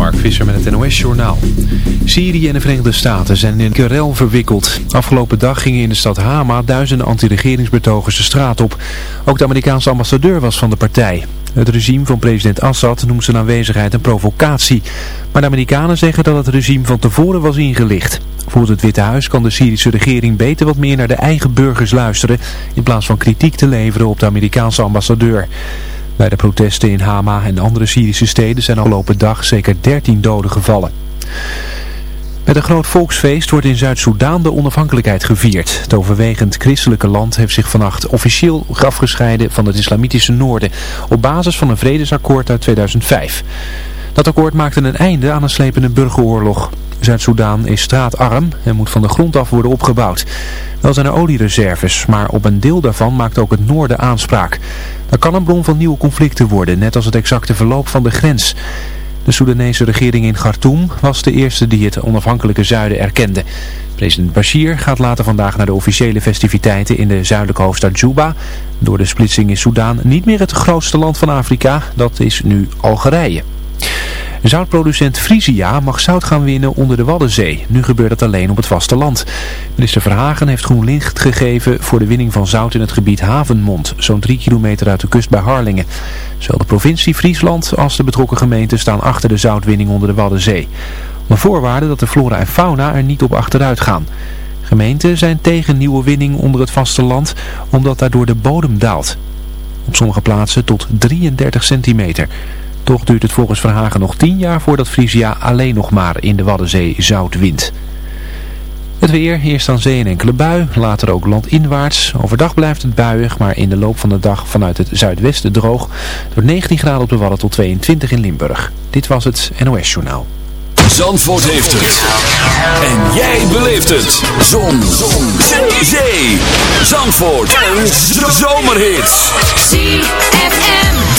Mark Visser met het NOS-journaal. Syrië en de Verenigde Staten zijn in querel verwikkeld. Afgelopen dag gingen in de stad Hama duizenden anti-regeringsbetogers de straat op. Ook de Amerikaanse ambassadeur was van de partij. Het regime van president Assad noemt zijn aanwezigheid een provocatie. Maar de Amerikanen zeggen dat het regime van tevoren was ingelicht. Volgens het Witte Huis kan de Syrische regering beter wat meer naar de eigen burgers luisteren... in plaats van kritiek te leveren op de Amerikaanse ambassadeur. Bij de protesten in Hama en andere Syrische steden zijn afgelopen dag zeker 13 doden gevallen. Met een groot volksfeest wordt in Zuid-Soedan de onafhankelijkheid gevierd. Het overwegend christelijke land heeft zich vannacht officieel afgescheiden van het islamitische noorden op basis van een vredesakkoord uit 2005. Dat akkoord maakte een einde aan een slepende burgeroorlog. Zuid-Soedan is straatarm en moet van de grond af worden opgebouwd. Wel zijn er oliereserves, maar op een deel daarvan maakt ook het noorden aanspraak. Dat kan een bron van nieuwe conflicten worden, net als het exacte verloop van de grens. De Soedanese regering in Khartoum was de eerste die het onafhankelijke zuiden erkende. President Bashir gaat later vandaag naar de officiële festiviteiten in de zuidelijke hoofdstad Juba. Door de splitsing is Soedan niet meer het grootste land van Afrika, dat is nu Algerije. Zoutproducent Frisia mag zout gaan winnen onder de Waddenzee. Nu gebeurt dat alleen op het vasteland. Minister Verhagen heeft groen licht gegeven voor de winning van zout in het gebied Havenmond, zo'n drie kilometer uit de kust bij Harlingen. Zowel de provincie Friesland als de betrokken gemeenten staan achter de zoutwinning onder de Waddenzee. Op voorwaarde dat de flora en fauna er niet op achteruit gaan. Gemeenten zijn tegen nieuwe winning onder het vasteland, omdat daardoor de bodem daalt. Op sommige plaatsen tot 33 centimeter. Toch duurt het volgens Verhagen nog 10 jaar voordat Frisia alleen nog maar in de Waddenzee zout wint. Het weer, eerst aan zee en enkele bui, later ook landinwaarts. Overdag blijft het buiig, maar in de loop van de dag vanuit het zuidwesten droog. Door 19 graden op de Wadden tot 22 in Limburg. Dit was het NOS Journaal. Zandvoort heeft het. En jij beleeft het. Zon. Zon. Zee. Zee. Zandvoort. Een zomerhit. ZFM.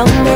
hombre.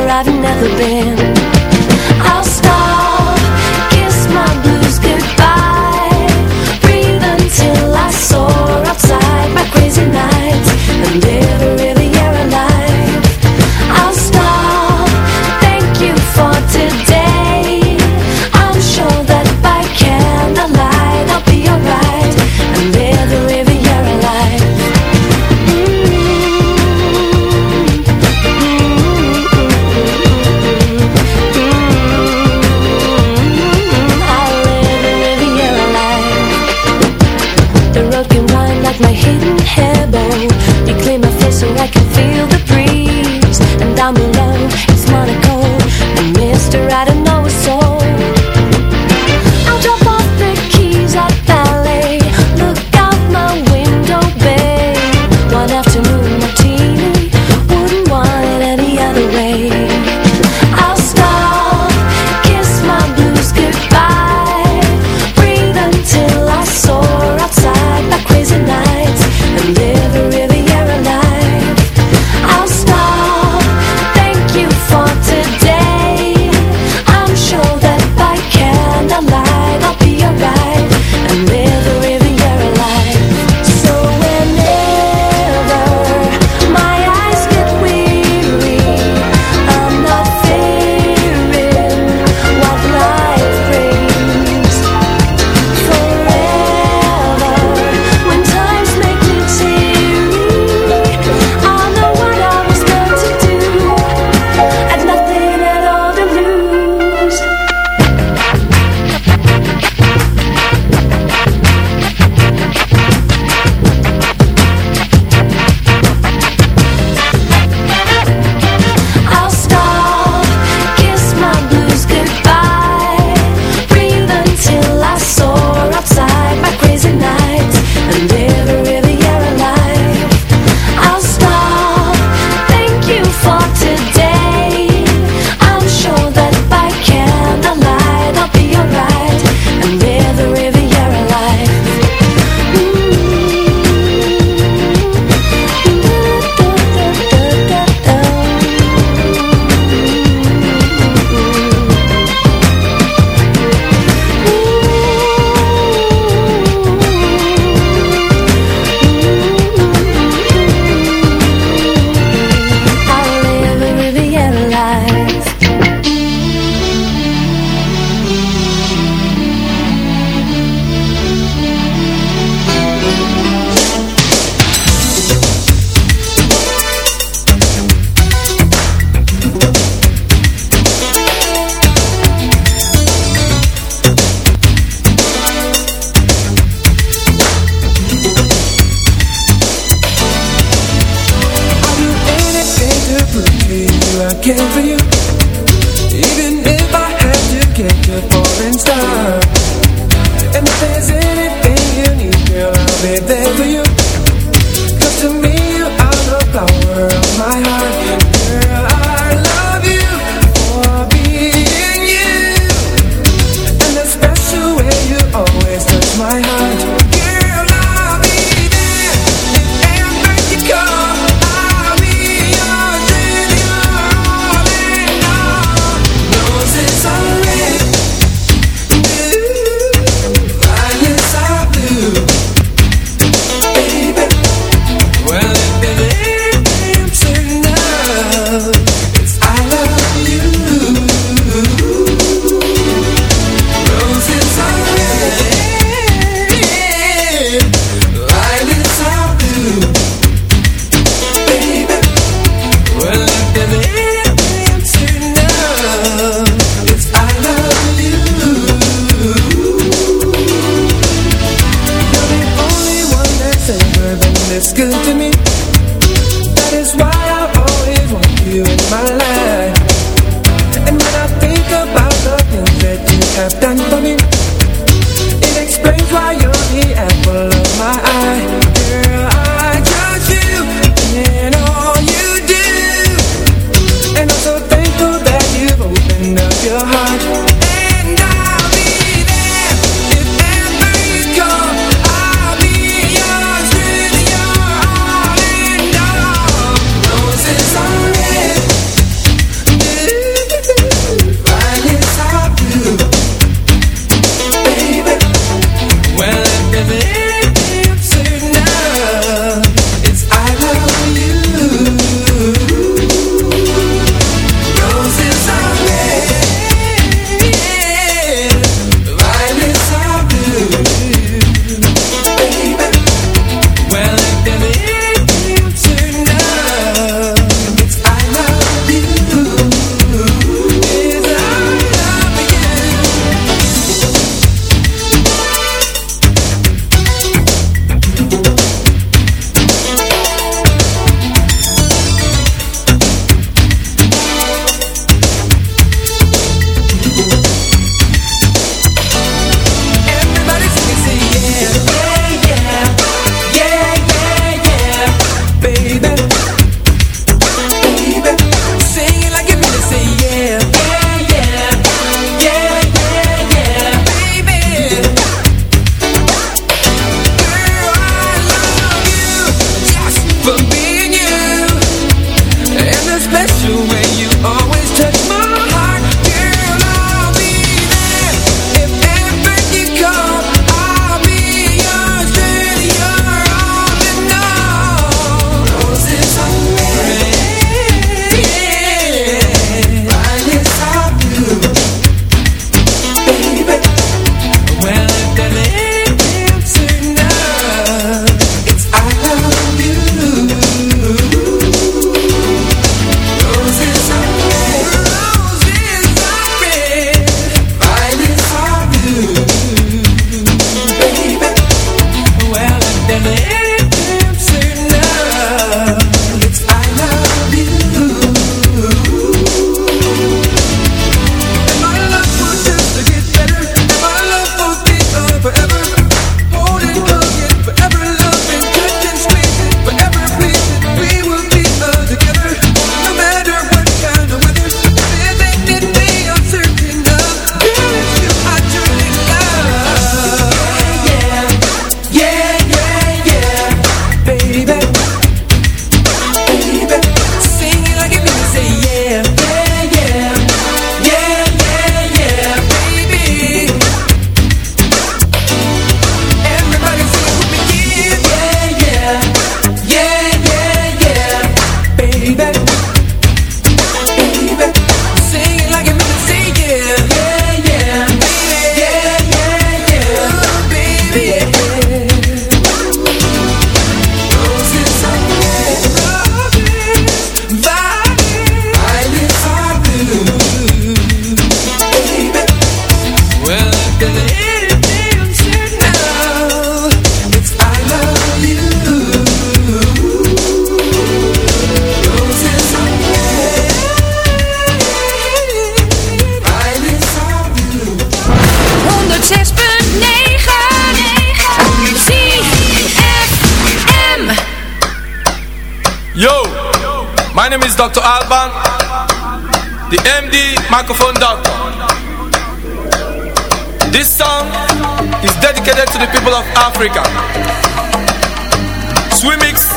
Swimix,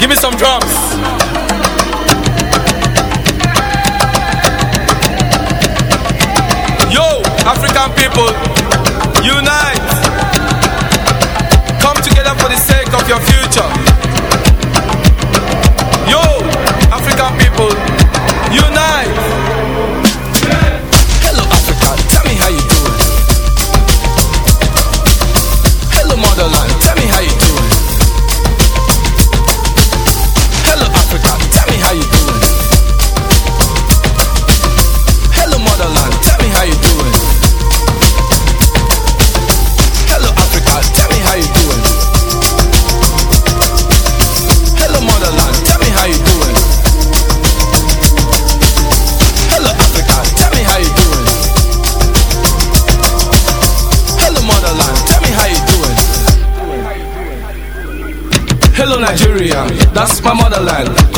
give me some drums. Yo, African people, unite. Come together for the sake of your future.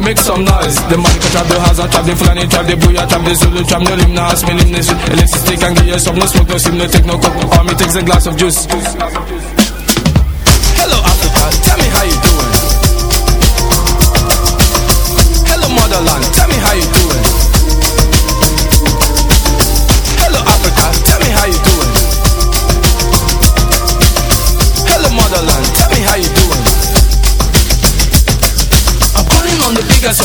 make some noise. The money can trap the I trap the Fulani, trap the booyah, trap the Zulu, trap no lim, no house, me lim, no shit Electricity and give you some, no smoke, no sim, no take no coke Army takes a glass of juice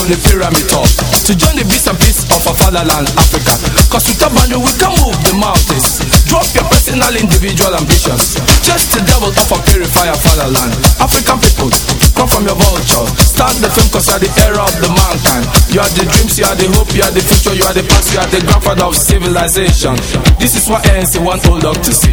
on the pyramid top. To join the beast and peace of our fatherland, Africa. Cause with boundary we can move the mountains. Drop your personal individual ambitions. Just the devil of a purifier fatherland. African people, come from your vulture. Start the film cause you are the era of the mankind. You are the dreams, you are the hope, you are the future You are the past, you are the grandfather of civilization. This is what ANC want old dog to see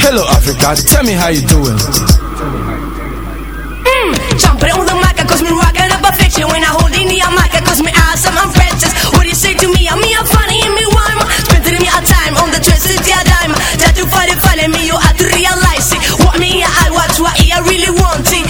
Hello, Africa. Tell me how you doing. Mmm, jumping on the mic, cause me rocking up a fiction. When I hold in the mic, cause me awesome, I'm precious. What do you say to me? I'm me, I'm funny, and me, rhyme. Spending me a time on the twisted yeah, dime. That you find it funny, me, you have to realize it. What me, I watch, what I really want it.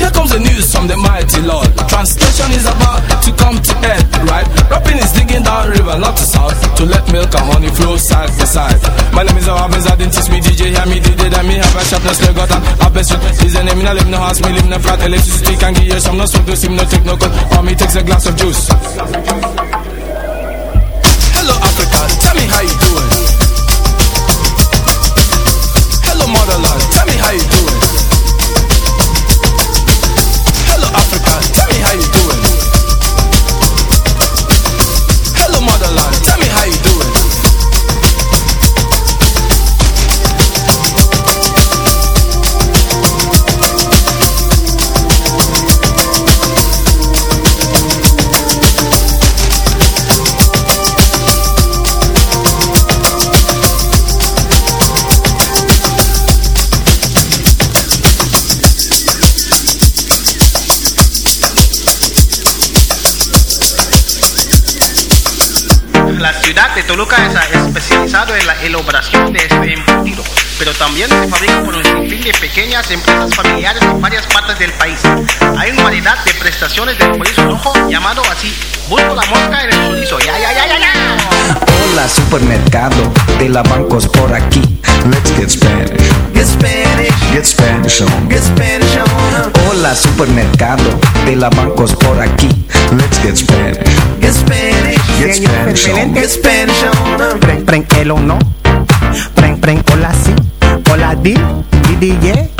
Here comes the news from the mighty Lord. Translation is about to come to end, right? Rapping is digging down river, not to south, to let milk and honey flow side by side. My name is Awabens, I didn't teach me DJ, hear me DJ, that me have a sharpness, no got an best Is a name, I live no house, me live no flat, electricity can give you some, no smoke, no steam, no take no cold, for me takes a glass of juice. Hello Africa, tell me how you doing. Toluca es especializado en la elaboración de este embutido, pero también se fabrica por un sinfín de pequeñas empresas familiares en varias partes del país. Hay una variedad de prestaciones del chorizo rojo llamado así. Busco la mosca en el chorizo. Ya, ya, ya, ya, ya. Hola, supermercado de la bancos por aquí. Let's get Spanish. Get Spanish. Get Spanish on. Get Spanish on. Hola, supermercado de la bancos por aquí. Let's get Spanish. Get Spanish. Get Spanish on. Get Spanish on. Preng, preng, el o no. Preng, preng, hola, si. Hola, di. Di, di, yeah.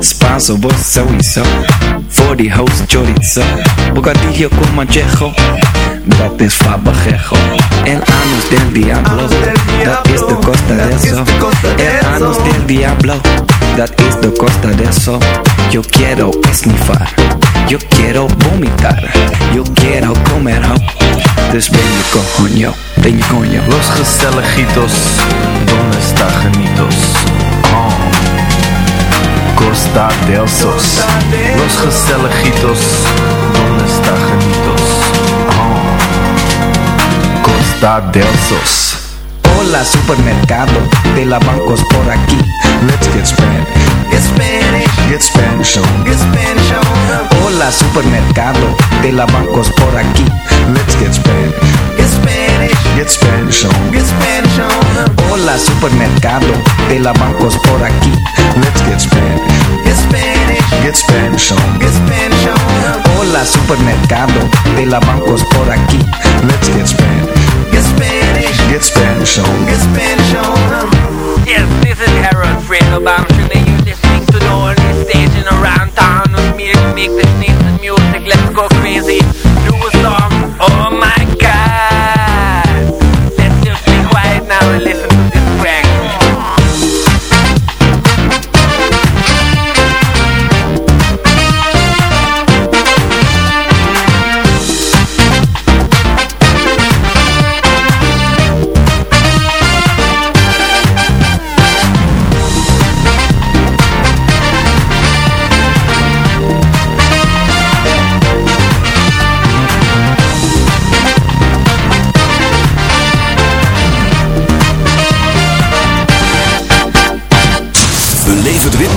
Spanso, vos sowieso. Voor die house chorizo. Bocadillo con manchejo. Dat is fabajejo. El anus del diablo. Dat is de costa de eso. El anus del diablo. Dat is de costa de eso. Yo quiero esnifar. Yo quiero vomitar. Yo quiero comer ho. Dus ben je coño. Ben je coño. Los gezelligitos, donde está genitos? Oh. Costa del Sos. Los gezelligitos, donde está genitos? Oh. Costa del Sos. Hola, supermercado de la bancos por aquí. Let's get Spanish. Get Spanish. Get Spanish on. Get Spanish on. Hola, supermercado de la bancos por aquí. Let's get Spanish. Get Spanish. Get Spanish on. Get Spanish on. Hola, supermercado de la bancos por aquí. Let's get Spanish. Get Spanish. Get Spanish on. Get Spanish on. Hola, supermercado de la bancos por aquí. Let's get Spanish. Get Spanish. Get Spanish on. Get Spanish on. Yes, this is Harold Fredo Bamshin and you're listening to the only station around town with me to make this nice music. Let's go crazy.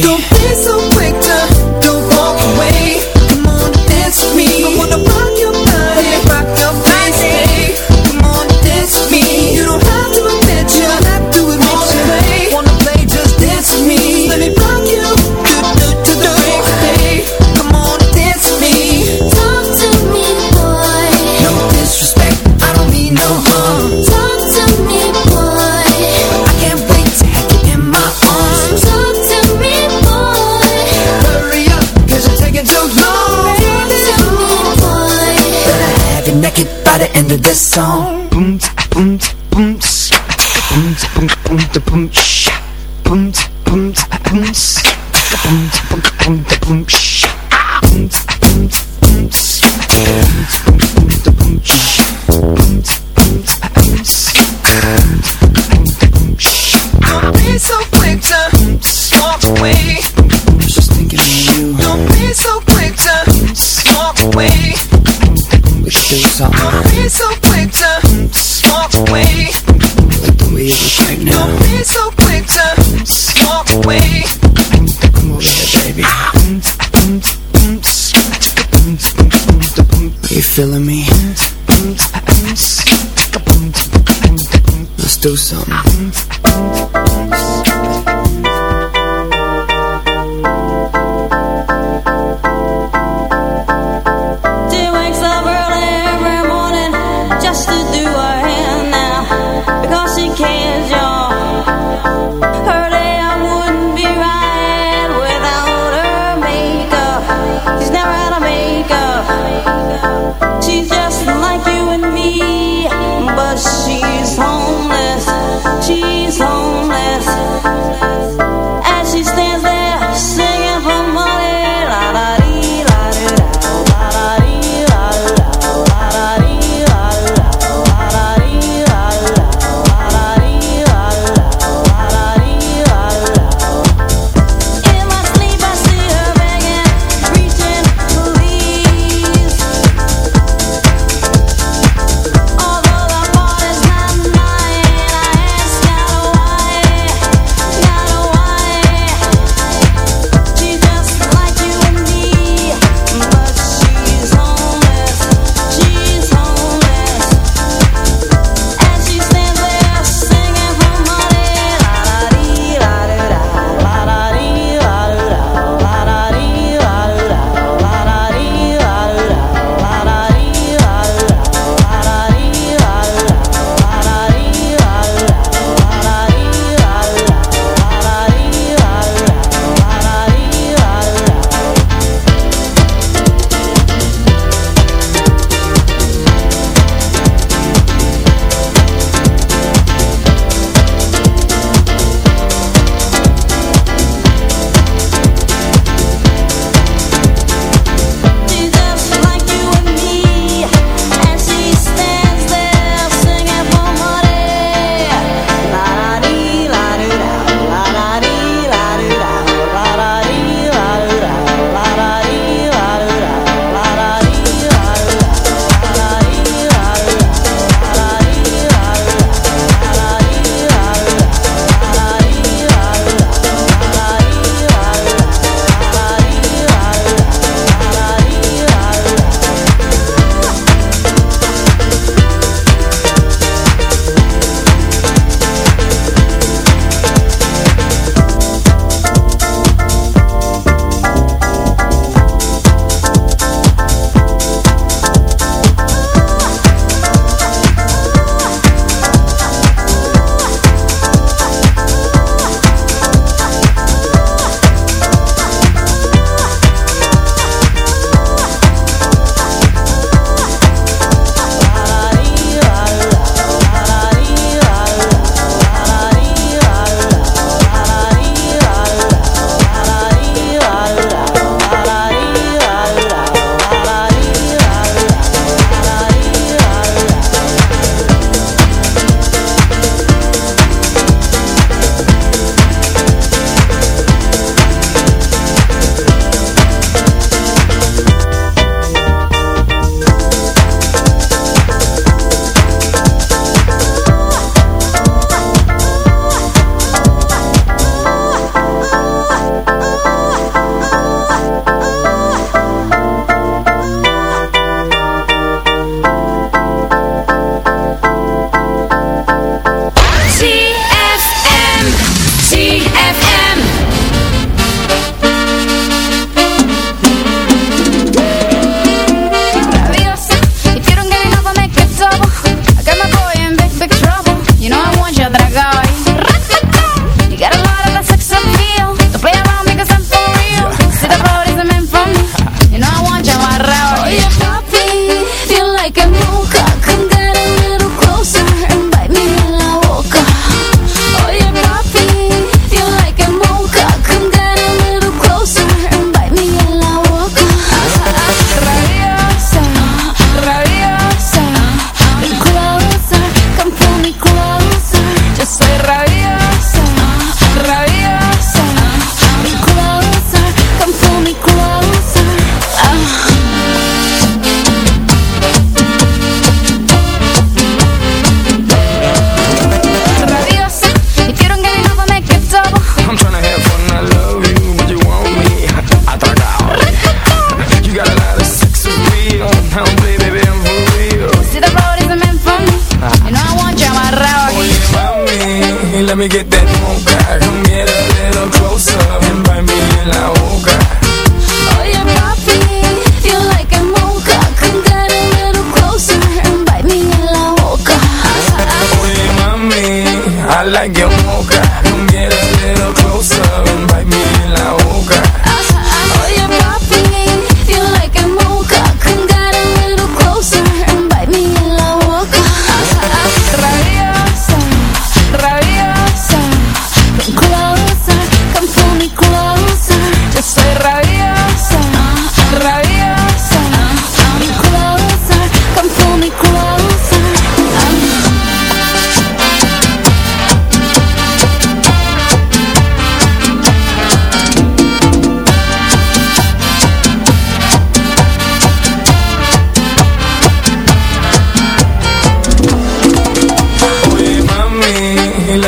Baby. me this song.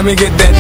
let me get that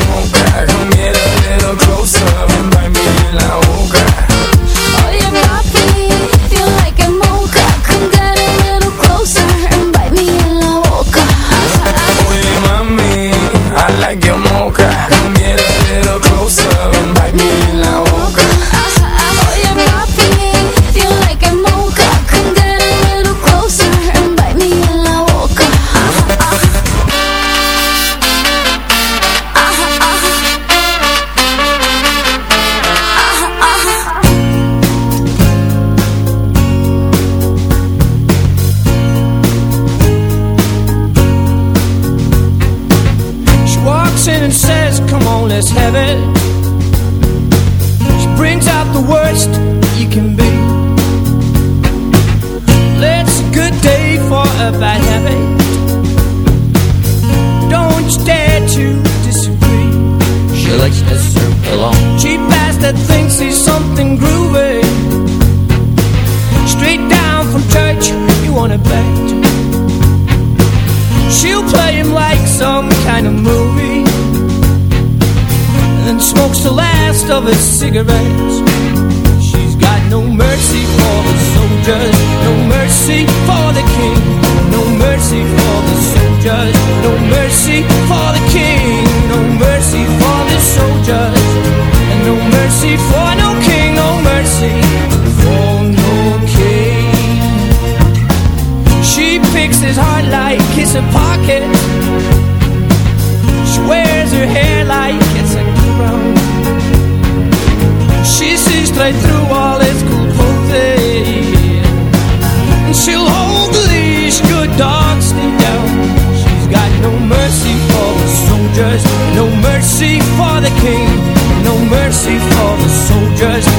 zeker weet. play through all its cool cruelty. And she'll hold the leash, good dogs stay down. She's got no mercy for the soldiers, no mercy for the king, no mercy for the soldiers.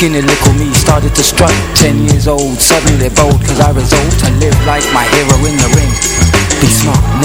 Skinny little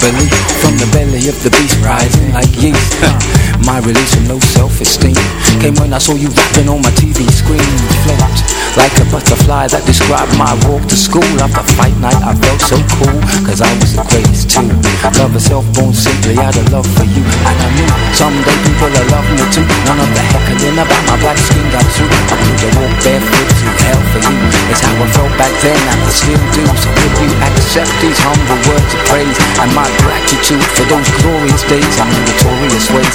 Belief From the belly of the beast rising like yeast My release from low self-esteem. Came when I saw you rapping on my TV screen. Float like a butterfly that described my walk to school. After fight night I felt so cool Cause I was the greatest too. Love herself born simply out of love for you And I knew someday people will love me too. None of the heckling about my black skin got through. I could have walked barefoot through hell for you. It's how I felt back then I still do. So if you accept these humble words of praise And my gratitude for those glorious days And notorious ways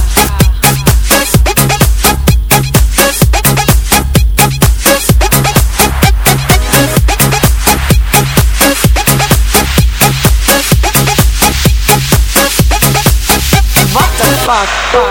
The